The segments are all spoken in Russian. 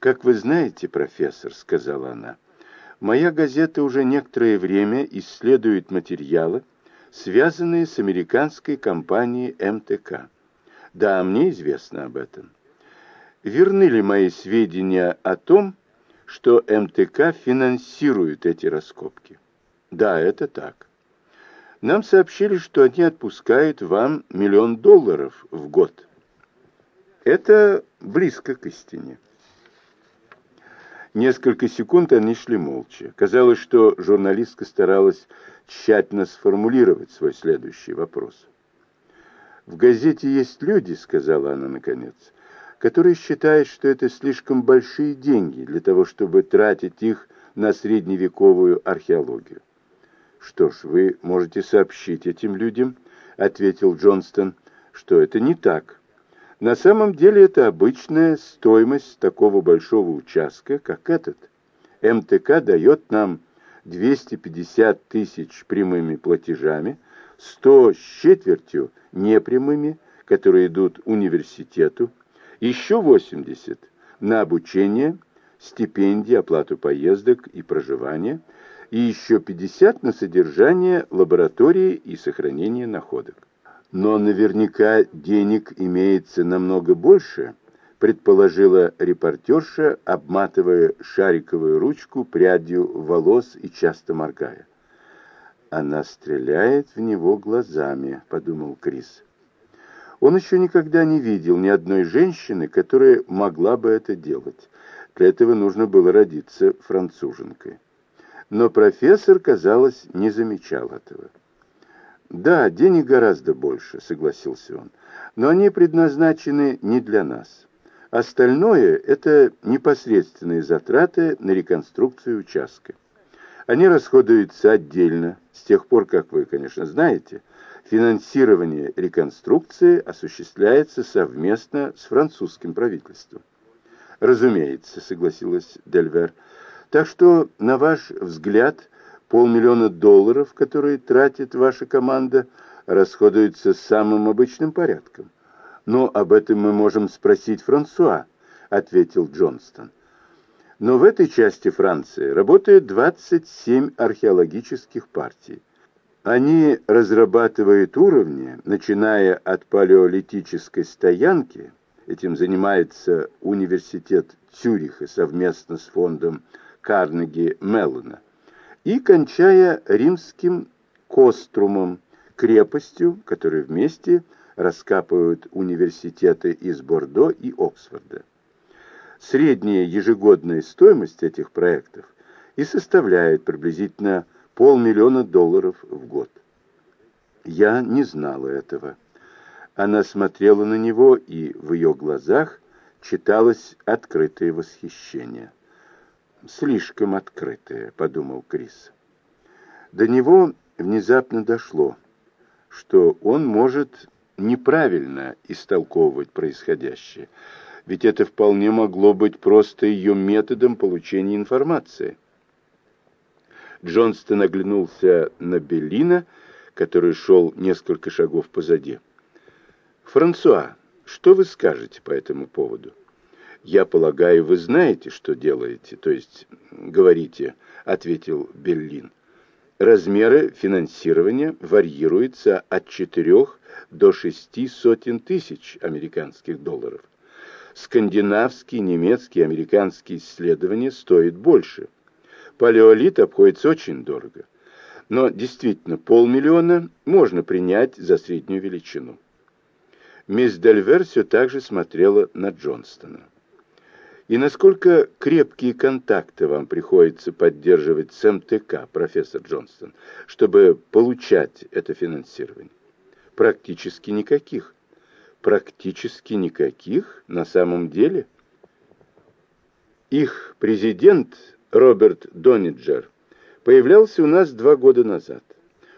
«Как вы знаете, профессор», — сказала она, — «моя газета уже некоторое время исследует материалы, связанные с американской компанией МТК. Да, мне известно об этом. Верны ли мои сведения о том, что МТК финансирует эти раскопки? Да, это так. Нам сообщили, что они отпускают вам миллион долларов в год. Это близко к истине. Несколько секунд они шли молча. Казалось, что журналистка старалась тщательно сформулировать свой следующий вопрос. «В газете есть люди», — сказала она наконец, «которые считают, что это слишком большие деньги для того, чтобы тратить их на средневековую археологию». «Что ж, вы можете сообщить этим людям», — ответил Джонстон, — «что это не так. На самом деле это обычная стоимость такого большого участка, как этот. МТК дает нам 250 тысяч прямыми платежами, 100 с четвертью непрямыми, которые идут университету, еще 80 на обучение, стипендии, оплату поездок и проживания, и еще 50 на содержание лаборатории и сохранение находок. Но наверняка денег имеется намного больше, предположила репортерша, обматывая шариковую ручку прядью волос и часто моргая. «Она стреляет в него глазами», — подумал Крис. Он еще никогда не видел ни одной женщины, которая могла бы это делать. Для этого нужно было родиться француженкой. Но профессор, казалось, не замечал этого. «Да, денег гораздо больше», — согласился он, — «но они предназначены не для нас. Остальное — это непосредственные затраты на реконструкцию участка. Они расходуются отдельно, с тех пор, как вы, конечно, знаете, финансирование реконструкции осуществляется совместно с французским правительством. «Разумеется», — согласилась Дельвер. «Так что, на ваш взгляд, полмиллиона долларов, которые тратит ваша команда, расходуются самым обычным порядком. Но об этом мы можем спросить Франсуа, ответил Джонстон. Но в этой части Франции работает 27 археологических партий. Они разрабатывают уровни, начиная от палеолитической стоянки, этим занимается университет Цюриха совместно с фондом Карнеги Меллона, и кончая римским Кострумом, крепостью, которую вместе раскапывают университеты из Бордо и Оксфорда. Средняя ежегодная стоимость этих проектов и составляет приблизительно полмиллиона долларов в год. Я не знала этого. Она смотрела на него, и в ее глазах читалось открытое восхищение слишком открытая», — подумал Крис. До него внезапно дошло, что он может неправильно истолковывать происходящее, ведь это вполне могло быть просто ее методом получения информации. Джонстон оглянулся на Беллина, который шел несколько шагов позади. «Франсуа, что вы скажете по этому поводу?» «Я полагаю, вы знаете, что делаете, то есть говорите», — ответил Берлин. «Размеры финансирования варьируются от четырех до шести сотен тысяч американских долларов. Скандинавские, немецкие, американские исследования стоят больше. Палеолит обходится очень дорого. Но действительно, полмиллиона можно принять за среднюю величину. Мисс Дельвер все так же смотрела на Джонстона. И насколько крепкие контакты вам приходится поддерживать с МТК, профессор Джонстон, чтобы получать это финансирование? Практически никаких. Практически никаких на самом деле. Их президент Роберт Дониджер появлялся у нас два года назад.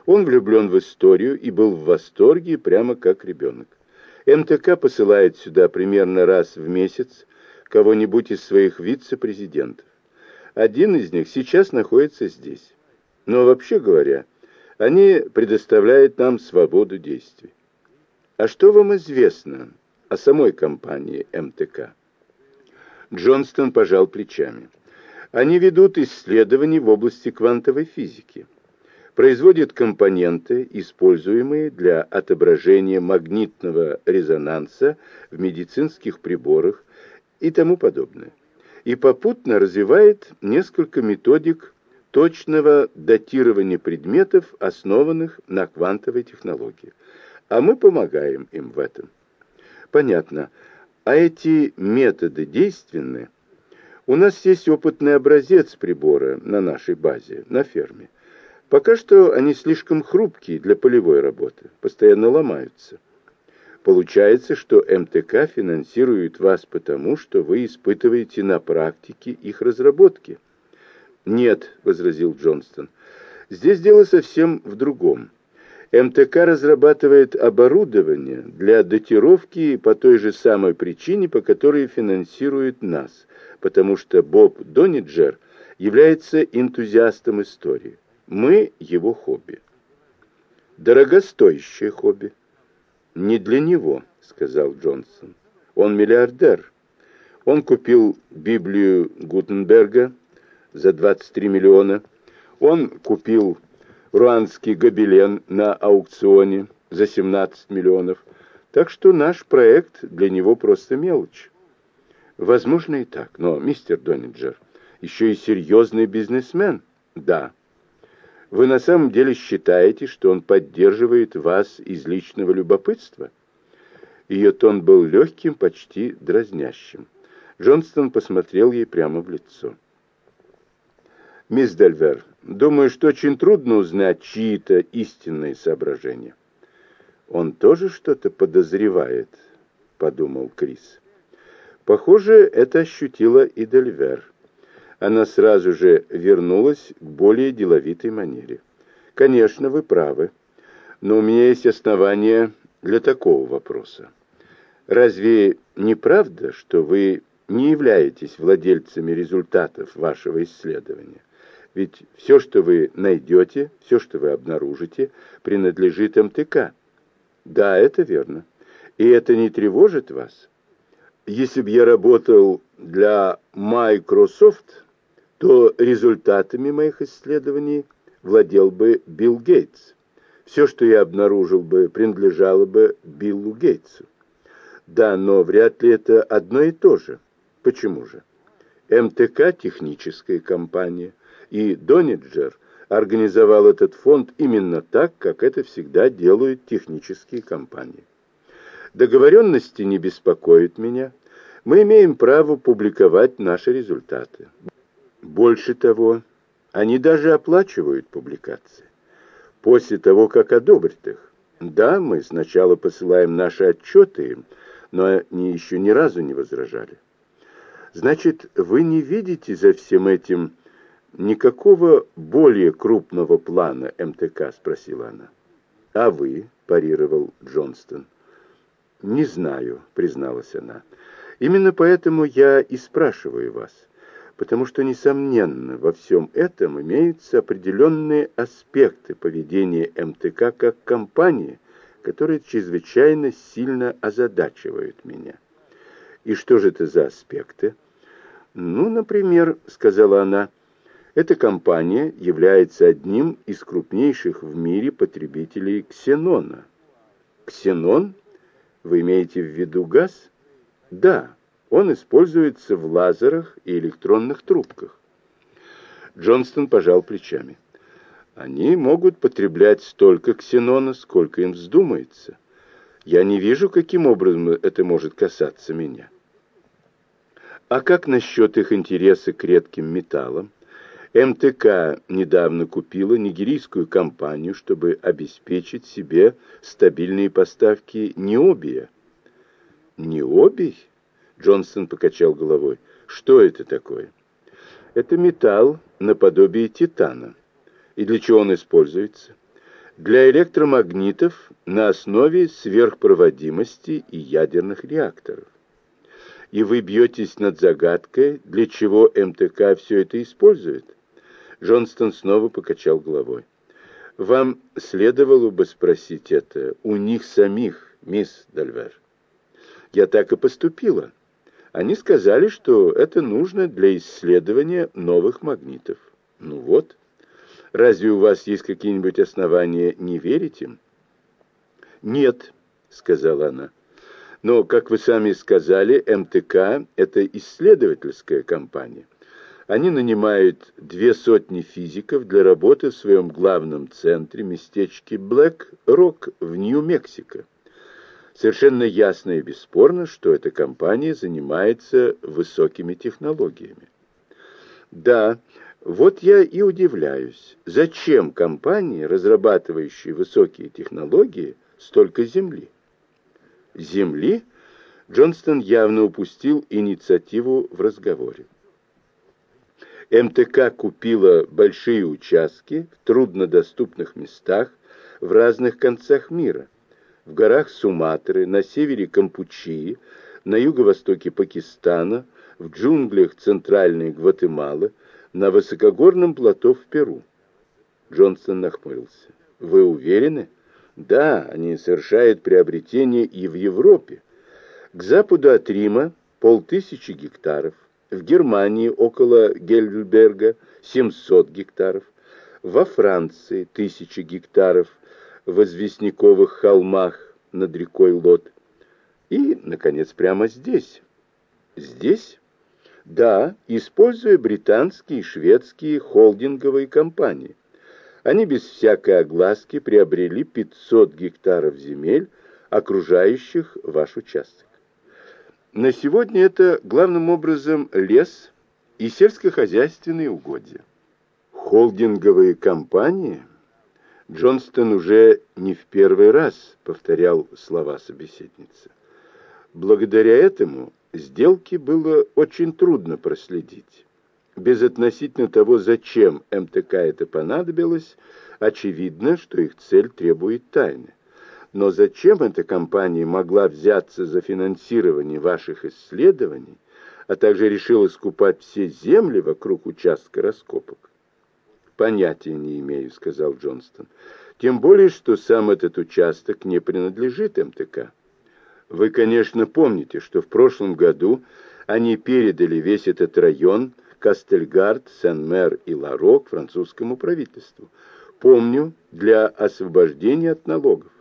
Он влюблен в историю и был в восторге прямо как ребенок. МТК посылает сюда примерно раз в месяц кого-нибудь из своих вице-президентов. Один из них сейчас находится здесь. Но вообще говоря, они предоставляют нам свободу действий. А что вам известно о самой компании МТК? Джонстон пожал плечами. Они ведут исследования в области квантовой физики. Производят компоненты, используемые для отображения магнитного резонанса в медицинских приборах и тому подобное. И попутно развивает несколько методик точного датирования предметов, основанных на квантовой технологии. А мы помогаем им в этом. Понятно. А эти методы действенны? У нас есть опытный образец прибора на нашей базе, на ферме. Пока что они слишком хрупкие для полевой работы, постоянно ломаются. Получается, что МТК финансирует вас потому, что вы испытываете на практике их разработки. «Нет», — возразил Джонстон, — «здесь дело совсем в другом. МТК разрабатывает оборудование для датировки по той же самой причине, по которой финансирует нас, потому что Боб Дониджер является энтузиастом истории. Мы его хобби. Дорогостоящее хобби. Не для него, сказал Джонсон. Он миллиардер. Он купил Библию Гутенберга за 23 миллиона. Он купил руанский гобелен на аукционе за 17 миллионов. Так что наш проект для него просто мелочь. Возможно и так, но, мистер Дониджер, еще и серьезный бизнесмен. Да. Вы на самом деле считаете, что он поддерживает вас из личного любопытства? Ее тон был легким, почти дразнящим. Джонстон посмотрел ей прямо в лицо. «Мисс Дельвер, думаю, что очень трудно узнать чьи-то истинные соображения». «Он тоже что-то подозревает», — подумал Крис. Похоже, это ощутила и Дельвер. Она сразу же вернулась к более деловитой манере. «Конечно, вы правы, но у меня есть основания для такого вопроса. Разве не правда, что вы не являетесь владельцами результатов вашего исследования? Ведь все, что вы найдете, все, что вы обнаружите, принадлежит МТК. Да, это верно. И это не тревожит вас? Если бы я работал для Microsoft, то результатами моих исследований владел бы Билл Гейтс. Все, что я обнаружил бы, принадлежало бы Биллу Гейтсу. Да, но вряд ли это одно и то же. Почему же? МТК – техническая компания, и Дониджер организовал этот фонд именно так, как это всегда делают технические компании. Договоренности не беспокоят меня. Мы имеем право публиковать наши результаты. Больше того, они даже оплачивают публикации. После того, как одобрят их. Да, мы сначала посылаем наши отчеты им, но они еще ни разу не возражали. Значит, вы не видите за всем этим никакого более крупного плана МТК?» — спросила она. «А вы?» — парировал Джонстон. «Не знаю», — призналась она. «Именно поэтому я и спрашиваю вас, потому что, несомненно, во всем этом имеются определенные аспекты поведения МТК как компании, которые чрезвычайно сильно озадачивают меня». «И что же это за аспекты?» «Ну, например», — сказала она, — эта компания является одним из крупнейших в мире потребителей ксенона. Ксенон? Вы имеете в виду газ? Да, он используется в лазерах и электронных трубках. Джонстон пожал плечами. Они могут потреблять столько ксенона, сколько им вздумается. Я не вижу, каким образом это может касаться меня. А как насчет их интереса к редким металлам? МТК недавно купила нигерийскую компанию, чтобы обеспечить себе стабильные поставки необия. Необий? Джонсон покачал головой. Что это такое? Это металл наподобие титана. И для чего он используется? Для электромагнитов на основе сверхпроводимости и ядерных реакторов. И вы бьетесь над загадкой, для чего МТК все это использует? Джонстон снова покачал головой. «Вам следовало бы спросить это у них самих, мисс Дальвер». «Я так и поступила. Они сказали, что это нужно для исследования новых магнитов. Ну вот. Разве у вас есть какие-нибудь основания не верить им? Нет, сказала она. Но, как вы сами сказали, МТК – это исследовательская компания. Они нанимают две сотни физиков для работы в своем главном центре, местечке Блэк-Рок в Нью-Мексико. Совершенно ясно и бесспорно, что эта компания занимается высокими технологиями. Да, вот я и удивляюсь, зачем компании, разрабатывающие высокие технологии, столько земли? Земли? Джонстон явно упустил инициативу в разговоре. МТК купила большие участки в труднодоступных местах в разных концах мира. В горах Суматры, на севере Кампучии, на юго-востоке Пакистана, в джунглях Центральной Гватемалы, на высокогорном плато в Перу. Джонсон нахмурился. «Вы уверены?» «Да, они совершают приобретения и в Европе. К западу от Рима полтысячи гектаров, в Германии около Гельберга 700 гектаров, во Франции тысячи гектаров в известняковых холмах над рекой Лот и, наконец, прямо здесь. Здесь? Да, используя британские и шведские холдинговые компании. Они без всякой огласки приобрели 500 гектаров земель, окружающих ваш участок. На сегодня это главным образом лес и сельскохозяйственные угодья. Холдинговые компании? Джонстон уже не в первый раз повторял слова собеседницы. Благодаря этому сделки было очень трудно проследить. Безотносительно того, зачем МТК это понадобилось, очевидно, что их цель требует тайны. Но зачем эта компания могла взяться за финансирование ваших исследований, а также решила скупать все земли вокруг участка раскопок? Понятия не имею, сказал Джонстон. Тем более, что сам этот участок не принадлежит МТК. Вы, конечно, помните, что в прошлом году они передали весь этот район Кастельгард, Сен-Мер и Ларок французскому правительству. Помню, для освобождения от налогов.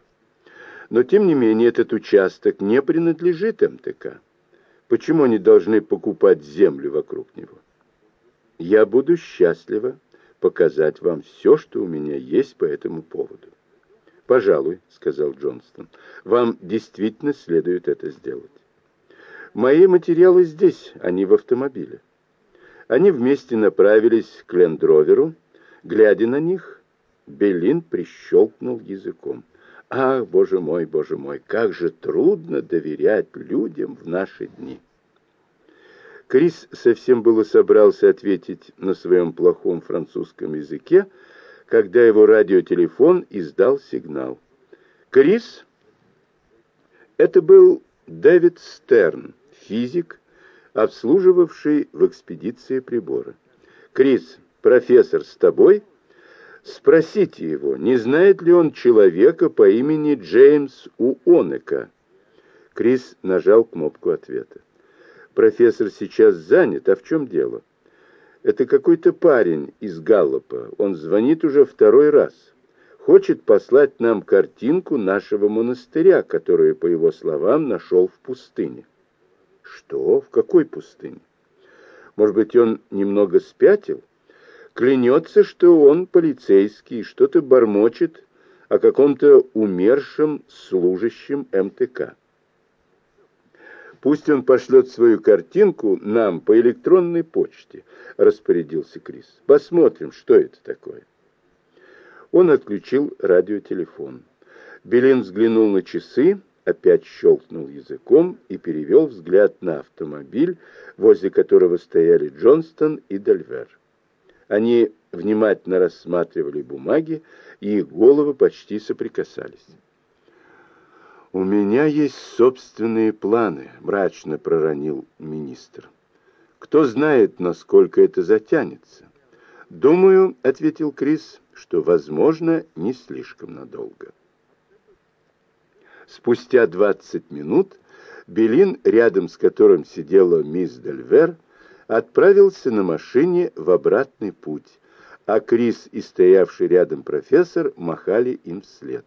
Но, тем не менее, этот участок не принадлежит МТК. Почему они должны покупать землю вокруг него? Я буду счастлива показать вам все, что у меня есть по этому поводу. «Пожалуй», — сказал Джонстон, — «вам действительно следует это сделать. Мои материалы здесь, а не в автомобиле». Они вместе направились к Лендроверу. Глядя на них, Белин прищелкнул языком. Ах, боже мой, боже мой, как же трудно доверять людям в наши дни. Крис совсем было собрался ответить на своем плохом французском языке, когда его радиотелефон издал сигнал. «Крис?» Это был Дэвид Стерн, физик, обслуживавший в экспедиции приборы. «Крис, профессор с тобой?» Спросите его, не знает ли он человека по имени Джеймс Уонека. Крис нажал кнопку ответа. Профессор сейчас занят, а в чем дело? Это какой-то парень из Галлопа. Он звонит уже второй раз. Хочет послать нам картинку нашего монастыря, которую, по его словам, нашел в пустыне. Что? В какой пустыне? Может быть, он немного спятил? Клянется, что он полицейский, что-то бормочет о каком-то умершем служащем МТК. Пусть он пошлет свою картинку нам по электронной почте, распорядился Крис. Посмотрим, что это такое. Он отключил радиотелефон. Белин взглянул на часы, опять щелкнул языком и перевел взгляд на автомобиль, возле которого стояли Джонстон и Дальвер. Они внимательно рассматривали бумаги, и их головы почти соприкасались. «У меня есть собственные планы», — мрачно проронил министр. «Кто знает, насколько это затянется?» «Думаю», — ответил Крис, — «что, возможно, не слишком надолго». Спустя двадцать минут Белин, рядом с которым сидела мисс Дельвер, отправился на машине в обратный путь, а Крис и стоявший рядом профессор махали им вслед.